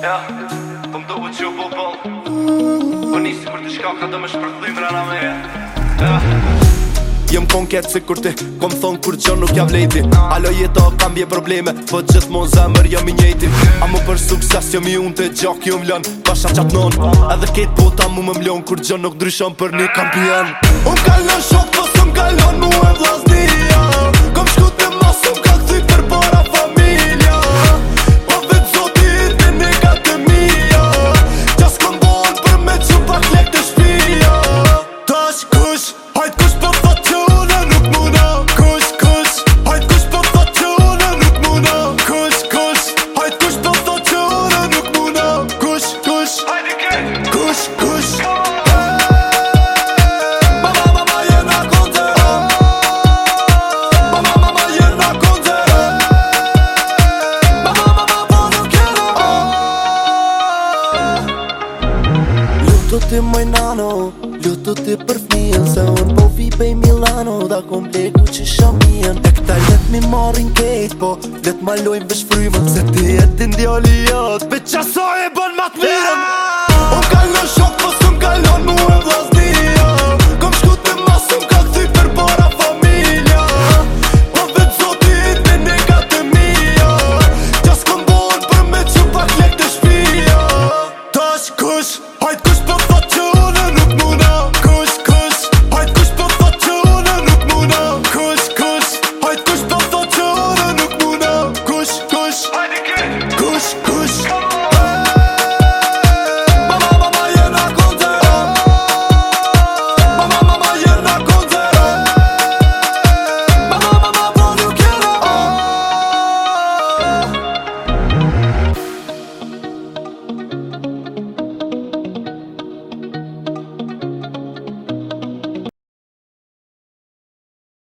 Ja, po më dobu që u bo bo Po nisi për të shkaka ka do me shpërthlim rana me Ja Jëm kon ketë si kur ti Kom thonë kur që nuk jam lejti Alo jeto kam bje probleme Po gjithë mon zemër jam i njejti A mu për sukses jam i unë të gjak ju mlon Pasha qatë non Edhe ketë puta mu më mlon Kur që nuk dryshon për një kampion Unë kalon shok po së më kalon mu e vlasni Hajt kështë po për pëtë që u dërnuk ti moj nano Ljuto ti për fmijen Se unë po vi pej Milano Da kom plegu që shamien E këta let mi marrin kejt Po let ma lojnë vë Se ti e ti ndjali jot Pe qaso e bën ma të miren yeah! Unë kallon shok po së më kallon mu e vlasnia Kom shku të masun ka këthy për para familja Po vetë zoti i të në ka të bohën për me që pak lek të shpija Tash kush, hajt kush për po fa look good.